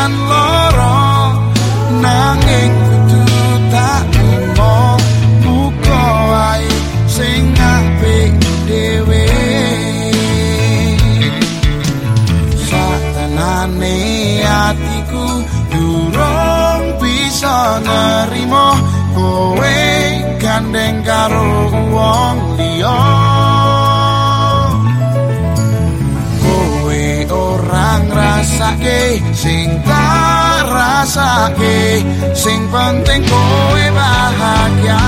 kan loro nanging kudu tak ngomong muka ae sing apik dhewe. Satanane atiku durung bisa nerimo kowe gandeng karo wong liya. Rasake sing tak rasake sing penting kowe bahagia